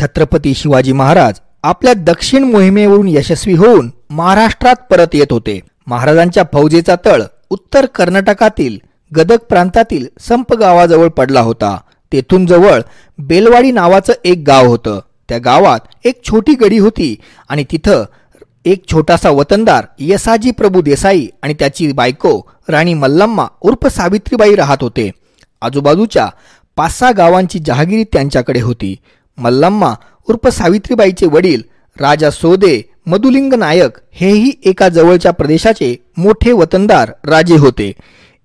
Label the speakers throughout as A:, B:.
A: छत्रपती शिवाजी महाराज आपल्या दक्षिण मोहिमेवरून यशस्वी होऊन महाराष्ट्रात परत येत होते. महाराजांच्या फौजेचा तळ उत्तर कर्नाटकातील गदक प्रांतातील संप गावाजवळ पडला होता. तेथून जवळ बेलवाडी नावाचं एक गाव होतं. त्या गावात एक छोटी गडी होती आणि तिथं एक छोटासा वतनदार यसाजी प्रभू देसाई आणि त्याची बायको राणी मल्लम्मा उर्फ सावित्रीबाई राहत होते. आजूबाजूच्या पाच सहा गावांची जहागिरी त्यांच्याकडे होती. मल्लम्मा उर्फ सावित्रीबाईचे वडील राजा सोदे मधुलिंग नायक हेही एका जवळच्या प्रदेशाचे मोठे वतनदार राजे होते.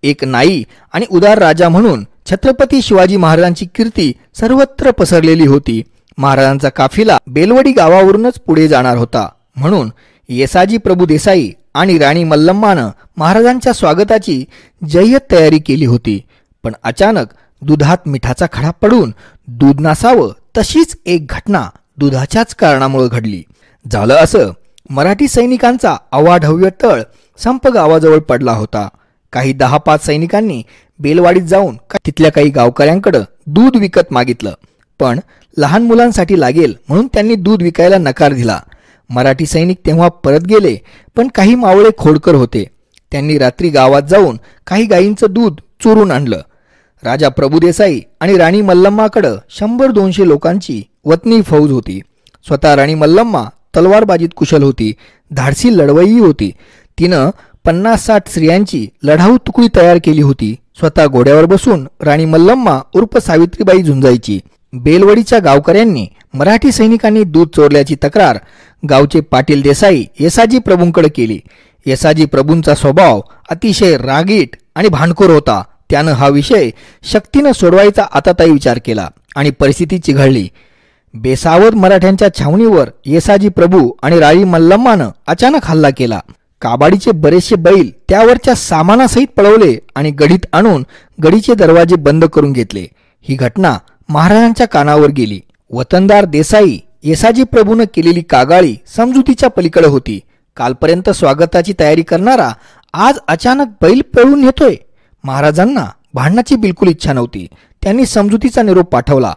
A: एक नाई आणि उदार राजा म्हणून छत्रपती शिवाजी महाराजांची कीर्ती सर्वत्र पसरलेली होती. महाराजांचा काफिला बेलवडी गावावरूनच पुढे जाणार होता. म्हणून येसाजी प्रभू देसाई आणि राणी मल्लम्मानं महाराजांच्या स्वागताची जय्यत तयारी केली होती. पण अचानक दुधात मिठाचा खडा पडून दूध नासावं तशीच एक घटना दुधाच्याच कारणामुळे घडली. झालं असं मराठी सैनिकांचा अवाढव्य तळ संप गावाजवळ पडला होता. काही दहा पाच सैनिकांनी बेलवाडीत जाऊन तिथल्या काही गावकऱ्यांकडं दूध विकत मागितलं. पण लहान मुलांसाठी लागेल म्हणून त्यांनी दूध विकायला नकार दिला. मराठी सैनिक तेव्हा परत गेले पण काही मावळे खोडकर होते. त्यांनी रात्री गावात जाऊन काही गायींचं दूध चोरून आणलं. राजा प्रभुदेसाई आणि राणी मल्लम्माकडं शंभर दोनशे लोकांची वतनी फौज होती. स्वतः राणी मल्लम्मा तलवारबाजीत कुशल होती धाडसी लढवई होती. तिनं पन्नास साठ स्त्रियांची लढाऊ तुकडी तयार केली होती. स्वतः घोड्यावर बसून राणी मल्लम्मा उर्फ सावित्रीबाई झुंजायची बेलवडीच्या गावकऱ्यांनी मराठी सैनिकांनी दूध चोरल्याची तक्रार गावचे पाटील देसाई येसाजी प्रभूंकडे केली. येसाजी प्रभूंचा स्वभाव अतिशय रागीट आणि भांडखोर होता. त्यानं हा विषय शक्तीनं सोडवायचा आताताई विचार केला आणि परिस्थिती चिघळली. बेसावर मराठ्यांच्या छावणीवर येसाजी प्रभू आणि राळी मल्लम्मानं अचानक हल्ला केला. काबाडीचे बरेचसे बैल त्यावरच्या सामानासहित पळवले आणि गडीत आणून गडीचे दरवाजे बंद करून घेतले. ही घटना महाराजांच्या कानावर गेली. वतनदार देसाई येसाजी प्रभूनं केलेली कागाळी समजुतीच्या पलीकडे होती. कालपर्यंत स्वागताची तयारी करणारा आज अचानक बैल पळून येतोय. महाराजांना भांडणाची बिलकुल इच्छा नव्हती. त्यांनी समजुतीचा निरोप पाठवला.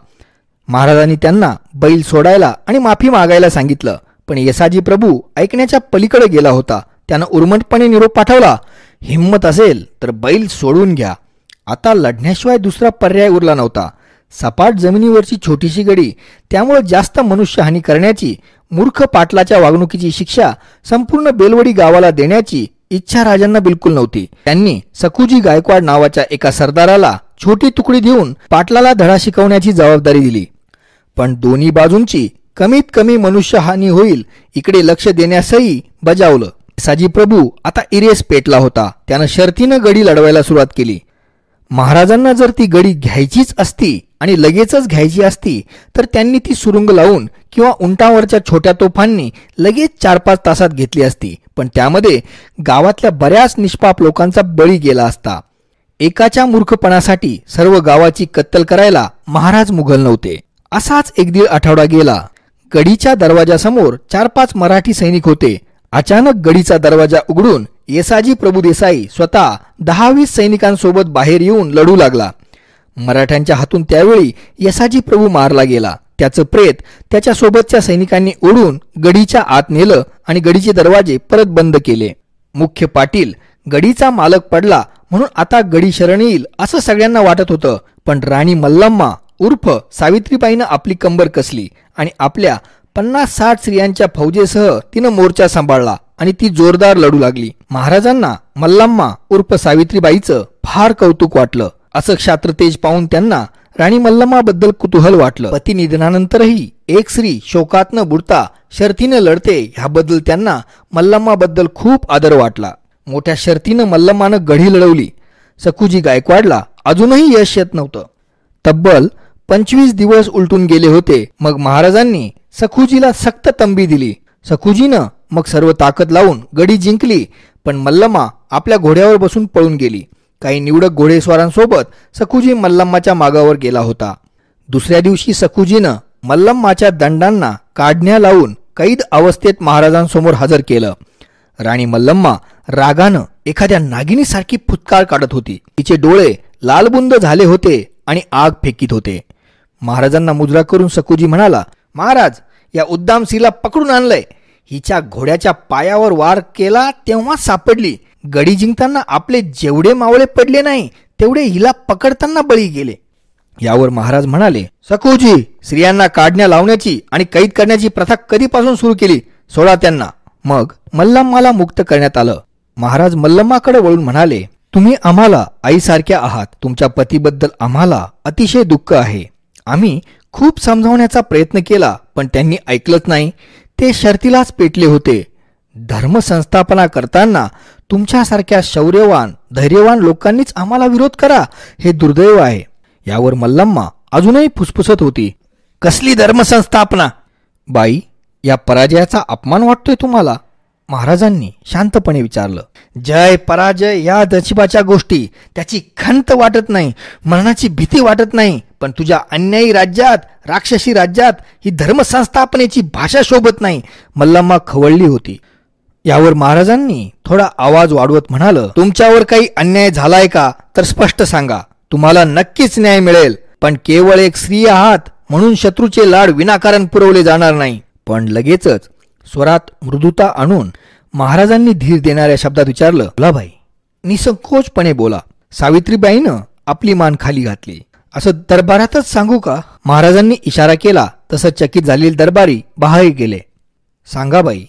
A: महाराजांनी त्यांना बैल सोडायला आणि माफी मागायला सांगितलं पण येसाजी प्रभू ऐकण्याच्या पलीकडे गेला होता. त्यानं उर्मटपणे निरोप पाठवला हिंमत असेल तर बैल सोडून घ्या. आता लढण्याशिवाय दुसरा पर्याय उरला नव्हता. सपाट जमिनीवरची छोटीशी गडी त्यामुळे जास्त मनुष्यहानी करण्याची मूर्ख पाटलाच्या वागणुकीची शिक्षा संपूर्ण बेलवडी गावाला देण्याची इच्छा राजांना बिलकुल नव्हती. त्यांनी सकुजी गायकवाड नावाच्या एका सरदाराला छोटी तुकडी देऊन पाटलाला धडा शिकवण्याची जबाबदारी दिली. पण दोन्ही बाजूंची कमीत कमी मनुष्यहानी होईल इकडे लक्ष देण्यासही बजावलं. साजी प्रभू आता इरेस पेटला होता. त्यानं शर्तीनं गडी लढवायला सुरुवात केली. महाराजांना जर ती गडी घ्यायचीच असती आणि लगेचच घ्यायची असती तर त्यांनी ती सुरुंग लावून किंवा उंटावरच्या छोट्या तोफांनी लगेच चार पाच तासात घेतली असती. पण त्यामध्ये गावातल्या बऱ्याच निष्पाप लोकांचा बळी गेला असता. एकाच्या मूर्खपणासाठी सर्व गावाची कत्तल करायला महाराज मुघल नव्हते. असाच एक दीड आठवडा गेला. गडीच्या दरवाजासमोर चार पाच मराठी सैनिक होते. अचानक गडीचा दरवाजा उघडून येसाजी प्रभू देसाई स्वतः दहावीस सैनिकांसोबत बाहेर येऊन लढू लागला. मराठ्यांच्या हातून त्यावेळी येसाजी प्रभू मारला गेला. त्याचं प्रेत त्याच्या सोबतच्या सैनिकांनी ओढून गडीच्या आत नेलं आणि गडीचे दरवाजे परत बंद केले. मुख्य पाटील गडीचा मालक पडला म्हणून आता गडी शरण येईल असं सगळ्यांना वाटत होतं. पण राणी मल्लम्मा उर्फ सावित्रीबाईनं आपली कंबर कसली आणि आपल्या पन्नास साठ स्त्रियांच्या फौजेसह तिनं मोर्चा सांभाळला. आणि ती जोरदार लढू लागली. महाराजांना मल्लम्मा उर्फ सावित्रीबाईचं फार कौतुक वाटलं. असं क्षात्रतेज पाहून त्यांना राणी मल्लम्माबद्दल कुतूहल वाटलं. पती निधनानंतरही एक स्त्री शोकात न बुडता शर्तीनं लढते ह्याबद्दल त्यांना मल्लम्माबद्दल खूप आदर वाटला. मोठ्या शर्तीनं मल्लम्मानं गढी लढवली. सखुजी गायकवाडला अजूनही यश येत नव्हतं. तब्बल पंचवीस दिवस उलटून गेले होते. मग महाराजांनी सखुजीला सक्त तंबी दिली. सखुजीनं मग सर्व ताकद लावून गडी जिंकली पण मल्लम्मा आपल्या घोड्यावर बसून पळून गेली. काही निवडक घोडेस्वारांसोबत सखुजी मल्लम्माच्या मागावर गेला होता. दुसऱ्या दिवशी सखुजीनं मल्लम्माच्या दंडांना काढण्या लावून कैद अवस्थेत महाराजांसमोर हजर केलं. राणी मल्लम्मा रागानं एखाद्या नागिनीसारखी फुतकार काढत होती. तिचे डोळे लालबुंद झाले होते आणि आग फेकीत होते. महाराजांना मुद्रा करून सकुजी म्हणाला महाराज या उद्दामसीला पकडून आणलंय. हिच्या घोड्याच्या पायावर वार केला तेव्हा सापडली. गडी जिंकताना आपले जेवढे मावळे पडले नाही तेवढे हिला पकडताना बळी गेले. यावर महाराज म्हणाले सकूजी स्त्रियांना काढण्या लावण्याची आणि कैद करण्याची प्रथा कधीपासून सुरू केली? सोडा त्यांना. मग मल्लम्माला मुक्त करण्यात आलं. महाराज मल्लम्माकडे वळून म्हणाले तुम्ही आम्हाला आईसारख्या आहात. तुमच्या पतीबद्दल आम्हाला अतिशय दुःख आहे. आम्ही खूप समजावण्याचा प्रयत्न केला पण त्यांनी ऐकलंच नाही. ते शर्तीलाच पेटले होते. धर्म संस्थापना करताना तुमच्यासारख्या शौर्यवान धैर्यवान लोकांनीच आम्हाला विरोध करा हे दुर्दैव आहे. यावर मल्लम्मा अजूनही फुसफुसत होती. कसली धर्मसंस्थापना बाई या पराजयाचा अपमान वाटतोय तुम्हाला? महाराजांनी शांतपणे विचारलं जय पराजय या नशिबाच्या गोष्टी. त्याची खंत वाटत नाही मरणाची भीती वाटत नाही पण तुझ्या अन्यायी राज्यात राक्षसी राज्यात ही धर्मसंस्थापनेची भाषा शोभत नाही. मल्लम्मा खवळली होती. यावर महाराजांनी थोडा आवाज वाढवत म्हणाल तुमच्यावर काही अन्याय झालाय का? तर स्पष्ट सांगा. तुम्हाला नक्कीच न्याय मिळेल. पण केवळ एक स्त्री आहात म्हणून शत्रूचे लाड विनाकारण पुरवले जाणार नाही. पण लगेचच स्वरात मृदुता आणून महाराजांनी धीर देणाऱ्या शब्दात विचारलं बोला भाई निसंकोचपणे बोला. सावित्रीबाईनं आपली मान खाली घातली. असं दरबारातच सांगू का? महाराजांनी इशारा केला तसं चकित झालेले दरबारी बाहेर गेले सांगा बाई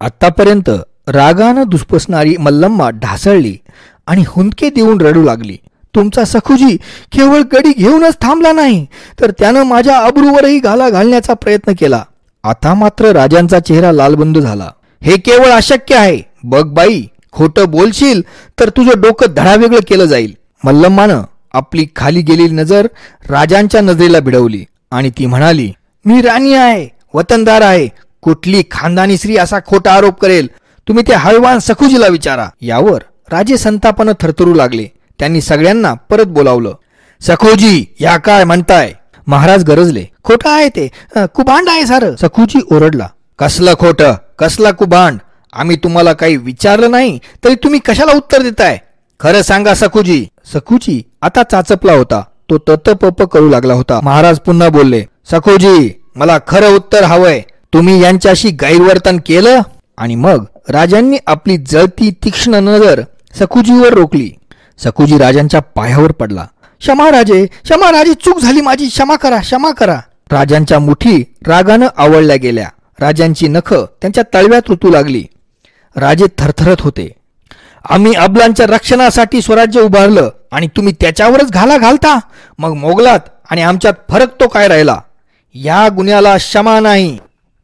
A: आतापर्यंत रागानं दुष्पसणारी मल्लम्मा ढासळली आणि हुंदके देऊन रडू लागली. तुमचा सखुजी केवळ गडी घेऊनच थांबला नाही तर त्यानं माझ्या अब्रूवरही घाला घालण्याचा प्रयत्न केला. आता मात्र राजांचा चेहरा लालबंद झाला. हे केवळ अशक्य आहे. बघ बाई खोटं बोलशील तर तुझं डोकं धडावेगळं केलं जाईल. मल्लम्मानं आपली खाली गेलेली नजर राजांच्या नजरेला भिडवली आणि ती म्हणाली मी राणी आहे वतनदार आहे. कुठली खानदानी स्त्री असा खोटा आरोप करेल? तुम्ही ते हळवान सखुजीला विचारा. यावर राजे संतापानं थरथरू लागले. त्यांनी सगळ्यांना परत बोलावलं सखोजी या काय म्हणताय? महाराज गरजले. खोटं आहे ते. कुभांड आहे सारं. सखूजी ओरडला कसलं खोटं? कसला कुभांड? आम्ही तुम्हाला काही विचारलं नाही तरी तुम्ही कशाला उत्तर देताय? खरं सांगा सखूजी. सखूजी आता चाचपला होता. तो ततपप करू लागला होता. महाराज पुन्हा बोलले सखोजी मला खरं उत्तर हवंय. तुम्ही यांच्याशी गैरवर्तन केलं? आणि मग राजांनी आपली जळती तीक्ष्ण नजर सखुजीवर रोखली. सखुजी राजांच्या पायावर पडला. क्षमा राजे क्षमा राजे चूक झाली माझी क्षमा करा क्षमा करा. राजांच्या मुठी रागानं आवळल्या गेल्या. राजांची नख त्यांच्या तळव्यात ऋतू लागली. राजे थरथरत होते. आम्ही अबलांच्या रक्षणासाठी स्वराज्य उभारलं आणि तुम्ही त्याच्यावरच घाला घालता. मग मोगलात आणि आमच्यात फरक तो काय राहिला? या गुन्ह्याला क्षमा नाही.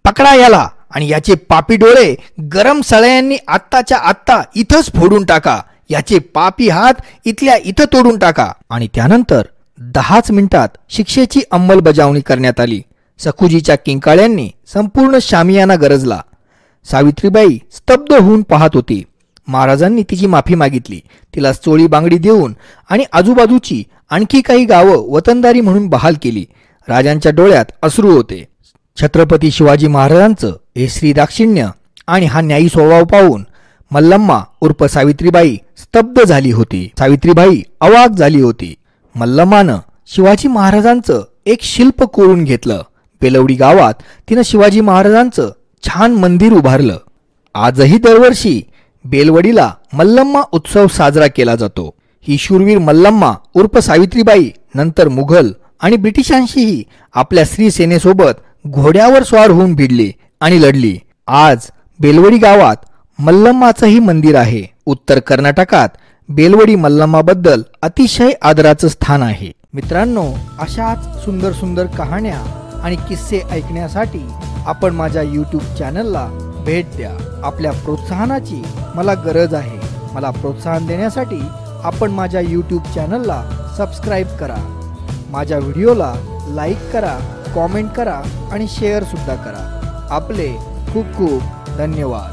A: पकडा याला आणि याचे पापी डोळे गरम सळयांनी आत्ताच्या आत्ता इथंच फोडून टाका. याचे पापी हात इथल्या इथं तोडून टाका. आणि त्यानंतर दहाच मिनिटात शिक्षेची अंमलबजावणी करण्यात आली. सखुजीच्या किंकाळ्यांनी संपूर्ण शामियाना गरजला. सावित्रीबाई स्तब्ध होऊन पाहत होती. महाराजांनी तिची माफी मागितली. तिला चोळी बांगडी देऊन आणि आजूबाजूची आणखी काही गावं वतनदारी म्हणून बहाल केली. राजांच्या डोळ्यात अश्रू होते. छत्रपती शिवाजी महाराजांचं हे श्री दाक्षिण्य आणि हा न्यायी स्वभाव पाहून मल्लम्मा उर्फ सावित्रीबाई स्तब्ध झाली होती. सावित्रीबाई अवाक झाली होती. मल्लमानं शिवाजी महाराजांचं एक शिल्प कोरून घेतलं. बेलवडी गावात तिनं शिवाजी महाराजांचं छान मंदिर उभारलं. आजही दरवर्षी बेलवडीला मल्लम्मा उत्सव साजरा केला जातो. ही शूरवीर मल्लम्मा उर्फ सावित्रीबाई नंतर मुघल आणि ब्रिटिशांशीही आपल्या स्त्री सेनेसोबत घोड्यावर स्वार होऊन भिडली आणि लढली. आज बेलवडी गावात मल्लम्माचंही मंदिर आहे. उत्तर कर्नाटकात बेलवडी मल्लमाबद्दल अतिशय आदराचं स्थान आहे. मित्रांनो अशाच सुंदर सुंदर कहाण्या आणि किस्से ऐकण्यासाठी आपण माझ्या यूट्यूब चॅनलला भेट द्या. आपल्या प्रोत्साहनाची मला गरज आहे. मला प्रोत्साहन देण्यासाठी आपण माझ्या यूट्यूब चॅनलला सबस्क्राईब करा. माझ्या व्हिडिओला लाईक करा कॉमेंट करा आणि शेअरसुद्धा करा. आपले खूप खूप धन्यवाद.